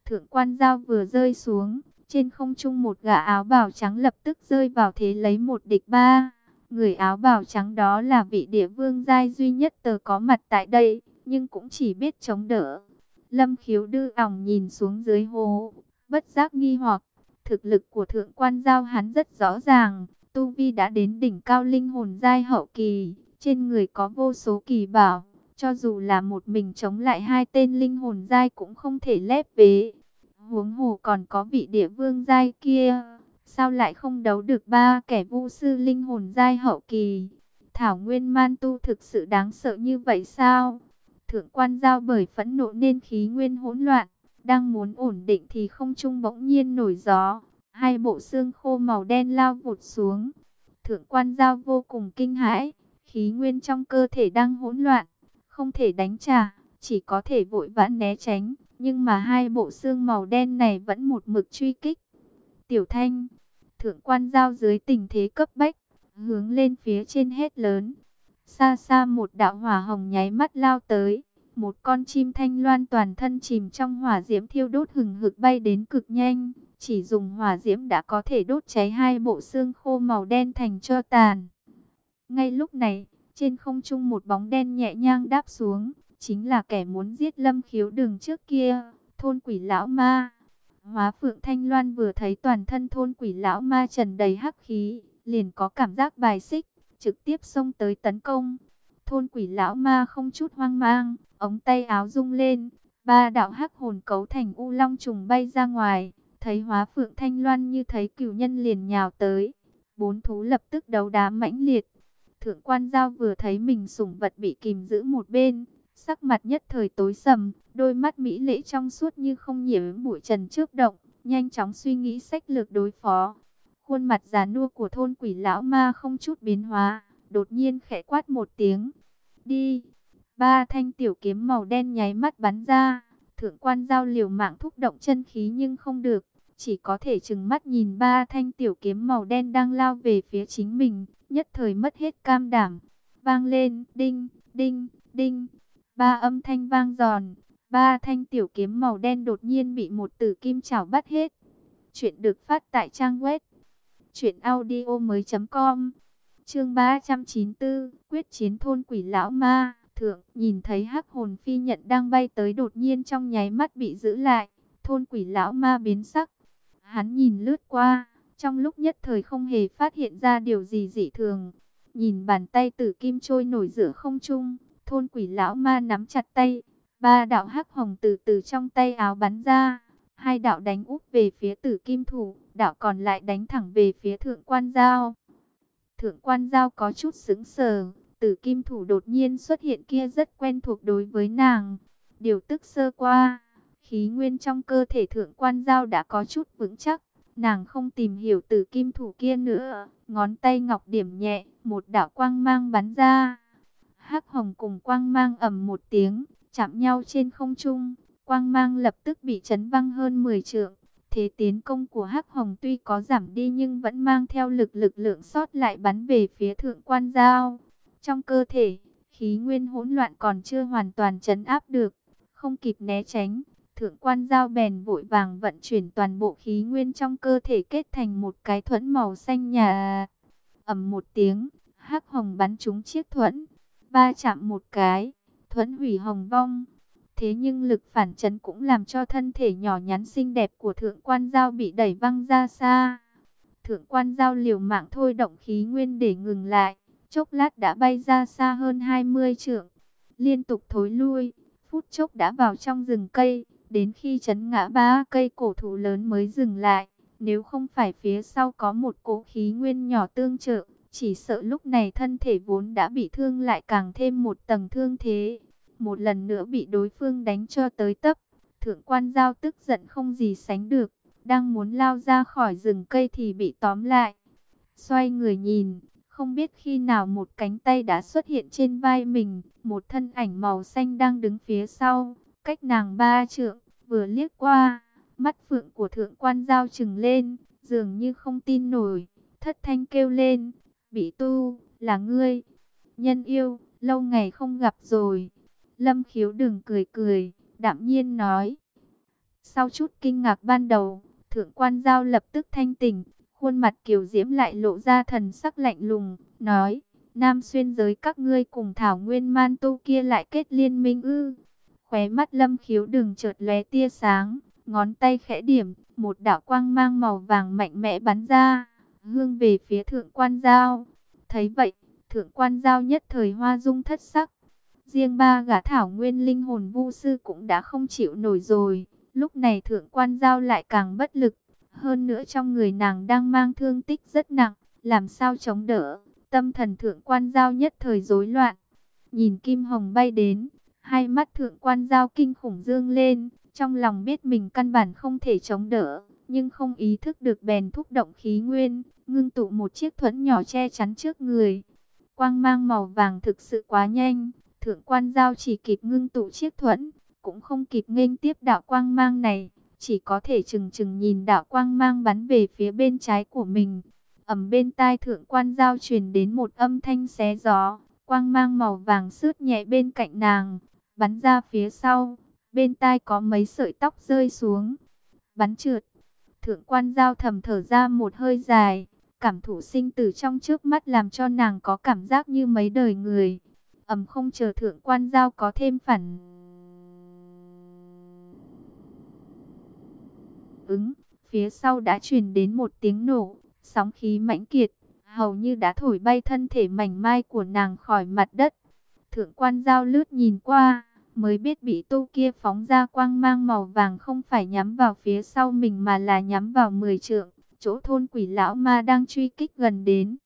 Speaker 1: Thượng quan giao vừa rơi xuống, trên không trung một gã áo bào trắng lập tức rơi vào thế lấy một địch ba. Người áo bào trắng đó là vị địa vương giai duy nhất tờ có mặt tại đây, nhưng cũng chỉ biết chống đỡ. Lâm khiếu đư ỏng nhìn xuống dưới hồ, bất giác nghi hoặc, thực lực của thượng quan giao hắn rất rõ ràng, Tu Vi đã đến đỉnh cao linh hồn giai hậu kỳ, trên người có vô số kỳ bảo, cho dù là một mình chống lại hai tên linh hồn giai cũng không thể lép vế. Huống hồ còn có vị địa vương giai kia, sao lại không đấu được ba kẻ vu sư linh hồn giai hậu kỳ? Thảo Nguyên Man Tu thực sự đáng sợ như vậy sao? Thượng quan giao bởi phẫn nộ nên khí nguyên hỗn loạn, đang muốn ổn định thì không trung bỗng nhiên nổi gió, hai bộ xương khô màu đen lao vụt xuống. Thượng quan giao vô cùng kinh hãi, khí nguyên trong cơ thể đang hỗn loạn, không thể đánh trả, chỉ có thể vội vã né tránh, nhưng mà hai bộ xương màu đen này vẫn một mực truy kích. Tiểu Thanh, thượng quan giao dưới tình thế cấp bách, hướng lên phía trên hết lớn. Xa xa một đạo hỏa hồng nháy mắt lao tới, một con chim thanh loan toàn thân chìm trong hỏa diễm thiêu đốt hừng hực bay đến cực nhanh, chỉ dùng hỏa diễm đã có thể đốt cháy hai bộ xương khô màu đen thành cho tàn. Ngay lúc này, trên không trung một bóng đen nhẹ nhàng đáp xuống, chính là kẻ muốn giết lâm khiếu đường trước kia, thôn quỷ lão ma. Hóa phượng thanh loan vừa thấy toàn thân thôn quỷ lão ma trần đầy hắc khí, liền có cảm giác bài xích, trực tiếp xông tới tấn công. Thôn quỷ lão ma không chút hoang mang, ống tay áo rung lên, ba đạo hắc hồn cấu thành u long trùng bay ra ngoài, thấy hóa phượng thanh loan như thấy cửu nhân liền nhào tới. Bốn thú lập tức đấu đá mãnh liệt. Thượng quan giao vừa thấy mình sủng vật bị kìm giữ một bên, sắc mặt nhất thời tối sầm, đôi mắt mỹ lệ trong suốt như không nhiễm bụi trần trước động, nhanh chóng suy nghĩ sách lược đối phó. Khuôn mặt già nua của thôn quỷ lão ma không chút biến hóa, đột nhiên khẽ quát một tiếng. Đi! Ba thanh tiểu kiếm màu đen nháy mắt bắn ra. Thượng quan giao liều mạng thúc động chân khí nhưng không được. Chỉ có thể chừng mắt nhìn ba thanh tiểu kiếm màu đen đang lao về phía chính mình. Nhất thời mất hết cam đảm. Vang lên, đinh, đinh, đinh. Ba âm thanh vang giòn. Ba thanh tiểu kiếm màu đen đột nhiên bị một tử kim chảo bắt hết. Chuyện được phát tại trang web. Chuyện audio mới.com Chương 394, quyết chiến thôn quỷ lão ma, thượng, nhìn thấy hắc hồn phi nhận đang bay tới đột nhiên trong nháy mắt bị giữ lại, thôn quỷ lão ma biến sắc. Hắn nhìn lướt qua, trong lúc nhất thời không hề phát hiện ra điều gì dị thường. Nhìn bàn tay tử kim trôi nổi giữa không trung, thôn quỷ lão ma nắm chặt tay, ba đạo hắc hồng từ từ trong tay áo bắn ra. Hai đạo đánh úp về phía tử kim thủ, đạo còn lại đánh thẳng về phía thượng quan giao. Thượng quan giao có chút sững sờ, tử kim thủ đột nhiên xuất hiện kia rất quen thuộc đối với nàng. Điều tức sơ qua, khí nguyên trong cơ thể thượng quan giao đã có chút vững chắc. Nàng không tìm hiểu tử kim thủ kia nữa, ngón tay ngọc điểm nhẹ, một đạo quang mang bắn ra. hắc hồng cùng quang mang ầm một tiếng, chạm nhau trên không trung, quang mang lập tức bị chấn văng hơn 10 trượng. Thế tiến công của Hắc Hồng tuy có giảm đi nhưng vẫn mang theo lực lực lượng sót lại bắn về phía thượng quan giao. Trong cơ thể, khí nguyên hỗn loạn còn chưa hoàn toàn chấn áp được, không kịp né tránh. Thượng quan giao bèn vội vàng vận chuyển toàn bộ khí nguyên trong cơ thể kết thành một cái thuẫn màu xanh nhà. ầm một tiếng, hắc hồng bắn trúng chiếc thuẫn, ba chạm một cái, thuẫn hủy hồng vong. Thế nhưng lực phản chấn cũng làm cho thân thể nhỏ nhắn xinh đẹp của thượng quan giao bị đẩy văng ra xa. Thượng quan giao liều mạng thôi động khí nguyên để ngừng lại. Chốc lát đã bay ra xa hơn 20 trượng. Liên tục thối lui, phút chốc đã vào trong rừng cây. Đến khi chấn ngã ba cây cổ thụ lớn mới dừng lại. Nếu không phải phía sau có một cỗ khí nguyên nhỏ tương trợ, chỉ sợ lúc này thân thể vốn đã bị thương lại càng thêm một tầng thương thế một lần nữa bị đối phương đánh cho tới tấp. Thượng quan giao tức giận không gì sánh được, đang muốn lao ra khỏi rừng cây thì bị tóm lại. Xoay người nhìn, không biết khi nào một cánh tay đã xuất hiện trên vai mình, một thân ảnh màu xanh đang đứng phía sau, cách nàng ba trượng, vừa liếc qua, mắt phượng của thượng quan giao trừng lên, dường như không tin nổi, thất thanh kêu lên, bị tu, là ngươi, nhân yêu, lâu ngày không gặp rồi. Lâm khiếu đừng cười cười, đạm nhiên nói. Sau chút kinh ngạc ban đầu, thượng quan giao lập tức thanh tỉnh, khuôn mặt kiều diễm lại lộ ra thần sắc lạnh lùng, nói, nam xuyên giới các ngươi cùng thảo nguyên man tu kia lại kết liên minh ư. Khóe mắt lâm khiếu đừng chợt lóe tia sáng, ngón tay khẽ điểm, một đạo quang mang màu vàng mạnh mẽ bắn ra, hương về phía thượng quan giao. Thấy vậy, thượng quan giao nhất thời hoa dung thất sắc. Riêng ba gã thảo nguyên linh hồn vu sư cũng đã không chịu nổi rồi. Lúc này thượng quan giao lại càng bất lực. Hơn nữa trong người nàng đang mang thương tích rất nặng. Làm sao chống đỡ. Tâm thần thượng quan giao nhất thời rối loạn. Nhìn kim hồng bay đến. Hai mắt thượng quan giao kinh khủng dương lên. Trong lòng biết mình căn bản không thể chống đỡ. Nhưng không ý thức được bèn thúc động khí nguyên. Ngưng tụ một chiếc thuẫn nhỏ che chắn trước người. Quang mang màu vàng thực sự quá nhanh. Thượng quan giao chỉ kịp ngưng tụ chiếc thuẫn, cũng không kịp nghênh tiếp đạo quang mang này, chỉ có thể chừng chừng nhìn đạo quang mang bắn về phía bên trái của mình. Ẩm bên tai thượng quan giao truyền đến một âm thanh xé gió, quang mang màu vàng sướt nhẹ bên cạnh nàng, bắn ra phía sau, bên tai có mấy sợi tóc rơi xuống, bắn trượt. Thượng quan giao thầm thở ra một hơi dài, cảm thụ sinh tử trong trước mắt làm cho nàng có cảm giác như mấy đời người ầm không chờ thượng quan giao có thêm phản. Ứng, phía sau đã truyền đến một tiếng nổ, sóng khí mãnh kiệt, hầu như đã thổi bay thân thể mảnh mai của nàng khỏi mặt đất. Thượng quan giao lướt nhìn qua, mới biết bị tu kia phóng ra quang mang màu vàng không phải nhắm vào phía sau mình mà là nhắm vào mười trượng, chỗ thôn quỷ lão ma đang truy kích gần đến.